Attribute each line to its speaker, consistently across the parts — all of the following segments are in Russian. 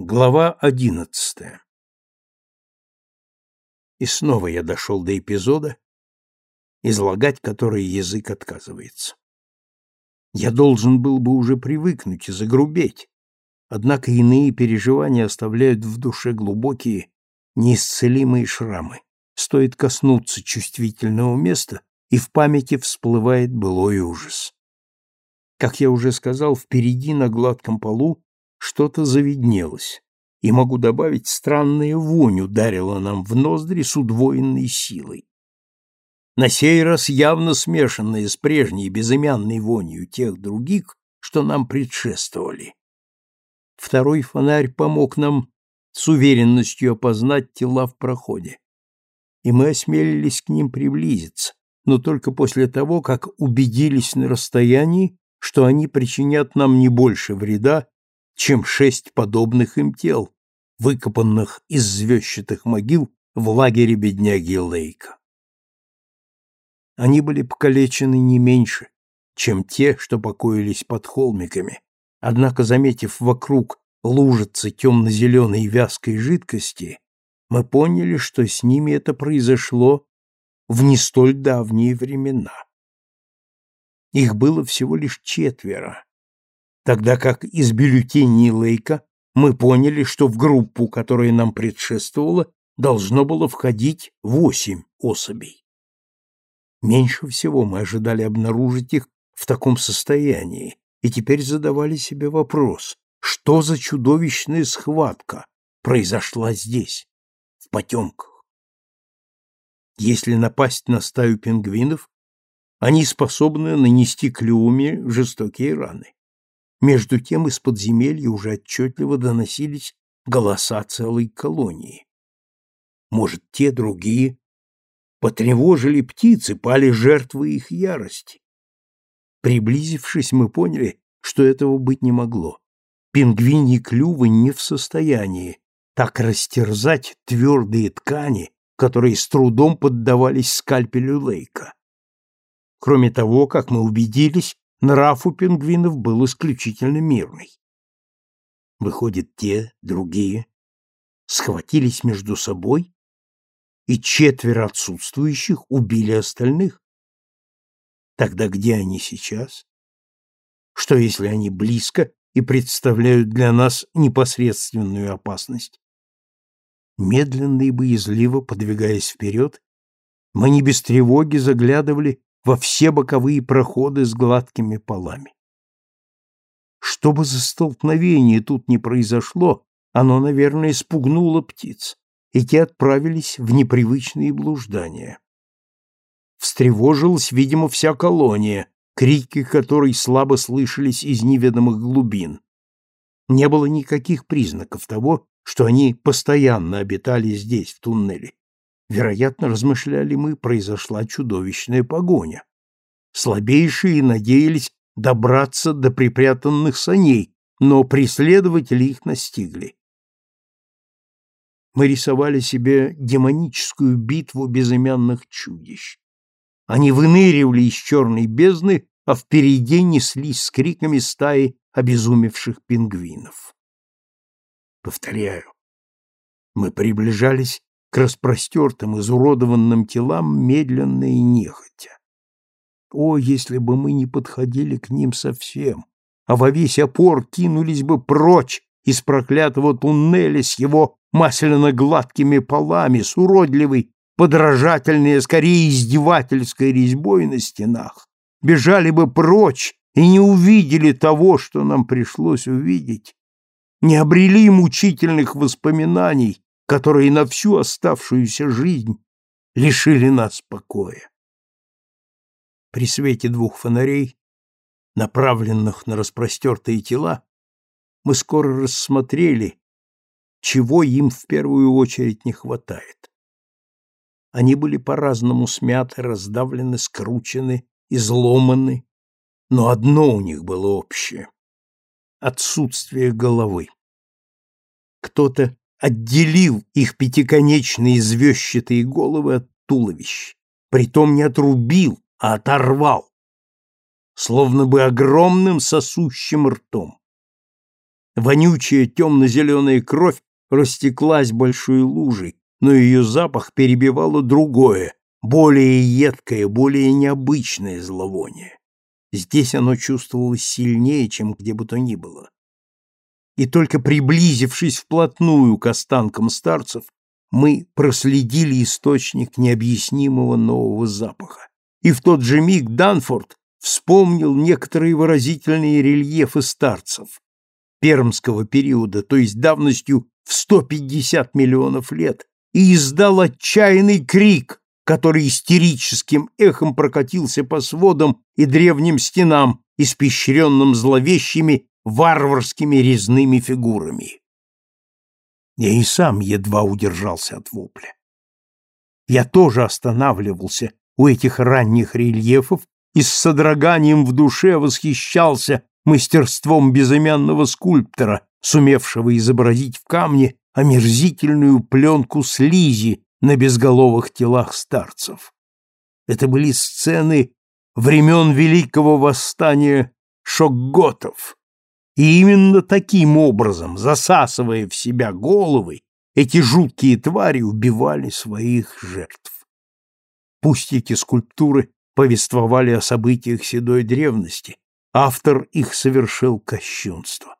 Speaker 1: Глава одиннадцатая И снова я дошел до эпизода, излагать который язык отказывается. Я должен был бы уже привыкнуть и загрубеть, однако иные переживания оставляют в душе глубокие, неисцелимые шрамы. Стоит коснуться чувствительного места, и в памяти всплывает былой ужас. Как я уже сказал, впереди на гладком полу что-то завиднелось, и, могу добавить, странная вонь ударила нам в ноздри с удвоенной силой. На сей раз явно смешанная с прежней безымянной вонью тех других, что нам предшествовали. Второй фонарь помог нам с уверенностью опознать тела в проходе, и мы осмелились к ним приблизиться, но только после того, как убедились на расстоянии, что они причинят нам не больше вреда, чем шесть подобных им тел, выкопанных из звездчатых могил в лагере бедняги Лейка. Они были покалечены не меньше, чем те, что покоились под холмиками, однако, заметив вокруг лужицы темно-зеленой вязкой жидкости, мы поняли, что с ними это произошло в не столь давние времена. Их было всего лишь четверо, тогда как из бюллетеней Лейка мы поняли, что в группу, которая нам предшествовала, должно было входить восемь особей. Меньше всего мы ожидали обнаружить их в таком состоянии, и теперь задавали себе вопрос, что за чудовищная схватка произошла здесь, в потемках. Если напасть на стаю пингвинов, они способны нанести клювами жестокие раны. Между тем из подземелья уже отчетливо доносились голоса целой колонии. Может, те другие потревожили птицы, пали жертвы их ярости. Приблизившись, мы поняли, что этого быть не могло. Пингвиньи клювы не в состоянии так растерзать твердые ткани, которые с трудом поддавались скальпелю Лейка. Кроме того, как мы убедились, нрав у пингвинов был исключительно мирный. Выходит, те, другие, схватились между собой, и четверо отсутствующих убили остальных. Тогда где они сейчас? Что, если они близко и представляют для нас непосредственную опасность? Медленно и боязливо подвигаясь вперед, мы не без тревоги заглядывали во все боковые проходы с гладкими полами. Что бы за столкновение тут не произошло, оно, наверное, спугнуло птиц, и те отправились в непривычные блуждания. Встревожилась, видимо, вся колония, крики которой слабо слышались из неведомых глубин. Не было никаких признаков того, что они постоянно обитали здесь, в туннеле. Вероятно, размышляли мы, произошла чудовищная погоня. Слабейшие надеялись добраться до припрятанных саней, но преследователи их настигли. Мы рисовали себе демоническую битву безымянных чудищ. Они выныривали из черной бездны, а впереди неслись с криками стаи обезумевших пингвинов. Повторяю, мы приближались к распростертым, изуродованным телам медленно и нехотя. О, если бы мы не подходили к ним совсем, а во весь опор кинулись бы прочь из проклятого туннеля с его масляно-гладкими полами, с уродливой, подражательной, а скорее издевательской резьбой на стенах, бежали бы прочь и не увидели того, что нам пришлось увидеть, не обрели мучительных воспоминаний, которые на всю оставшуюся жизнь лишили нас покоя. При свете двух фонарей, направленных на распростертые тела, мы скоро рассмотрели, чего им в первую очередь не хватает. Они были по-разному смяты, раздавлены, скручены, изломаны, но одно у них было общее отсутствие головы. Кто-то отделил их пятиконечные звездчатые головы от туловищ, притом не отрубил, а оторвал, словно бы огромным сосущим ртом. Вонючая темно-зеленая кровь растеклась большой лужей, но ее запах перебивало другое, более едкое, более необычное зловоние. Здесь оно чувствовалось сильнее, чем где бы то ни было. И только приблизившись вплотную к останкам старцев, мы проследили источник необъяснимого нового запаха. И в тот же миг Данфорд вспомнил некоторые выразительные рельефы старцев пермского периода, то есть давностью в 150 миллионов лет, и издал отчаянный крик, который истерическим эхом прокатился по сводам и древним стенам, испещренным зловещими варварскими резными фигурами. Я и сам едва удержался от вопля. Я тоже останавливался у этих ранних рельефов и с содроганием в душе восхищался мастерством безымянного скульптора, сумевшего изобразить в камне омерзительную пленку слизи на безголовых телах старцев. Это были сцены времен Великого Восстания шокготов. И именно таким образом, засасывая в себя головы, эти жуткие твари убивали своих жертв. Пусть эти скульптуры повествовали о событиях седой древности, автор их совершил кощунство.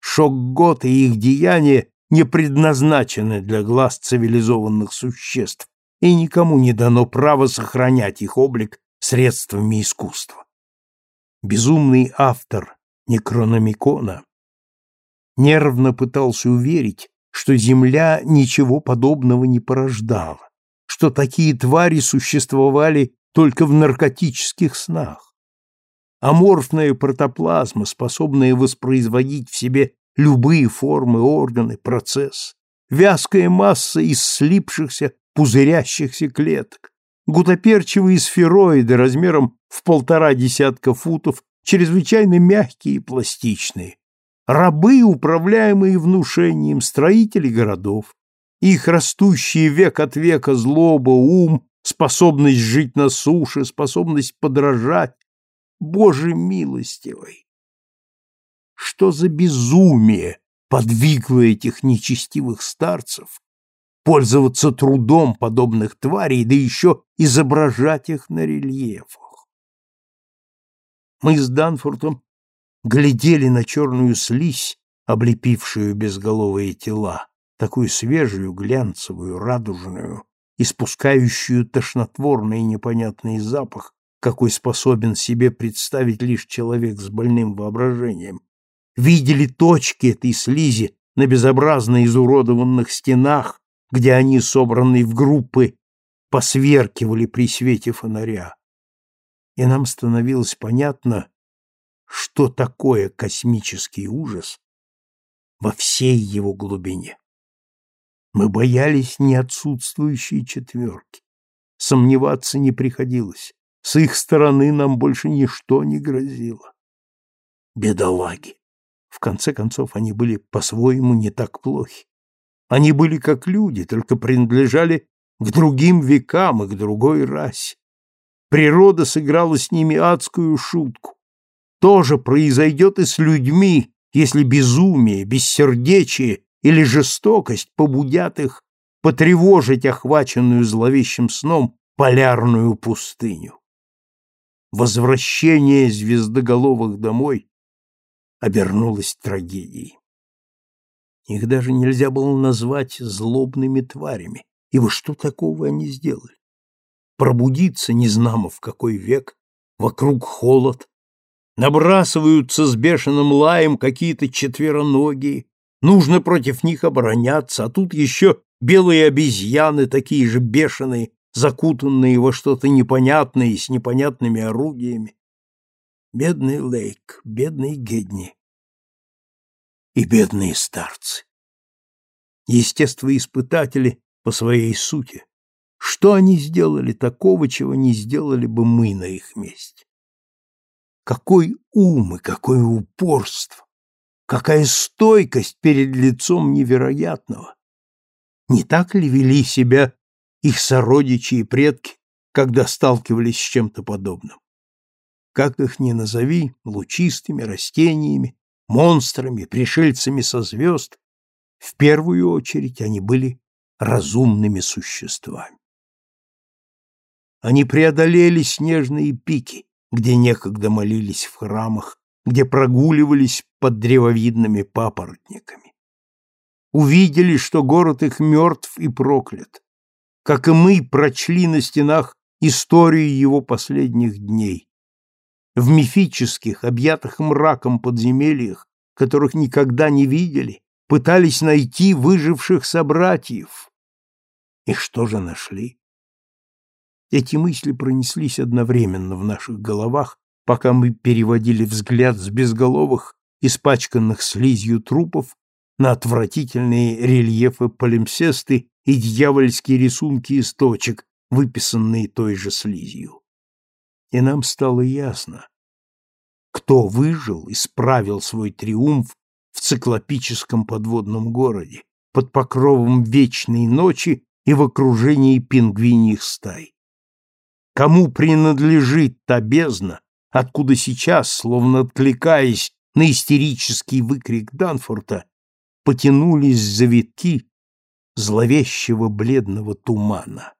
Speaker 1: Шокготы и их деяния не предназначены для глаз цивилизованных существ, и никому не дано право сохранять их облик средствами искусства. Безумный автор Некрономикона. Нервно пытался уверить, что Земля ничего подобного не порождала, что такие твари существовали только в наркотических снах. Аморфная протоплазма, способная воспроизводить в себе любые формы, органы, процесс, вязкая масса из слипшихся, пузырящихся клеток, гутоперчивые сфероиды размером в полтора десятка футов, чрезвычайно мягкие и пластичные, рабы, управляемые внушением, строители городов, их растущие век от века злоба, ум, способность жить на суше, способность подражать. Боже милостивый! Что за безумие подвигло этих нечестивых старцев пользоваться трудом подобных тварей, да еще изображать их на рельефах? Мы с Данфортом глядели на черную слизь, облепившую безголовые тела, такую свежую, глянцевую, радужную, испускающую тошнотворный и непонятный запах, какой способен себе представить лишь человек с больным воображением, видели точки этой слизи на безобразно изуродованных стенах, где они, собранные в группы, посверкивали при свете фонаря. И нам становилось понятно, что такое космический ужас во всей его глубине. Мы боялись не отсутствующей четверки. Сомневаться не приходилось. С их стороны нам больше ничто не грозило. Бедолаги! В конце концов, они были по-своему не так плохи. Они были как люди, только принадлежали к другим векам и к другой расе. Природа сыграла с ними адскую шутку. То же произойдет и с людьми, если безумие, бессердечие или жестокость побудят их потревожить охваченную зловещим сном полярную пустыню. Возвращение звездоголовых домой обернулось трагедией. Их даже нельзя было назвать злобными тварями, ибо что такого они сделали? Пробудиться незнамо в какой век, вокруг холод, набрасываются с бешеным лаем какие-то четвероногие, нужно против них обороняться, а тут еще белые обезьяны, такие же бешеные, закутанные во что-то непонятное и с непонятными орудиями. Бедный Лейк, бедный Гедни и бедные старцы. Естествоиспытатели по своей сути. Что они сделали такого, чего не сделали бы мы на их месте? Какой ум и какое упорство! Какая стойкость перед лицом невероятного! Не так ли вели себя их сородичи и предки, когда сталкивались с чем-то подобным? как их ни назови, лучистыми, растениями, монстрами, пришельцами со звезд, в первую очередь они были разумными существами. Они преодолели снежные пики, где некогда молились в храмах, где прогуливались под древовидными папоротниками. Увидели, что город их мертв и проклят, как и мы прочли на стенах историю его последних дней. В мифических, объятых мраком подземельях, которых никогда не видели, пытались найти выживших собратьев. И что же нашли? Эти мысли пронеслись одновременно в наших головах, пока мы переводили взгляд с безголовых, испачканных слизью трупов на отвратительные рельефы полимсесты и дьявольские рисунки из точек, выписанные той же слизью. И нам стало ясно, кто выжил и справил свой триумф в циклопическом подводном городе, под покровом вечной ночи и в окружении пингвиньих стай. Кому принадлежит та бездна, откуда сейчас, словно откликаясь на истерический выкрик Данфорта, потянулись завитки зловещего бледного тумана.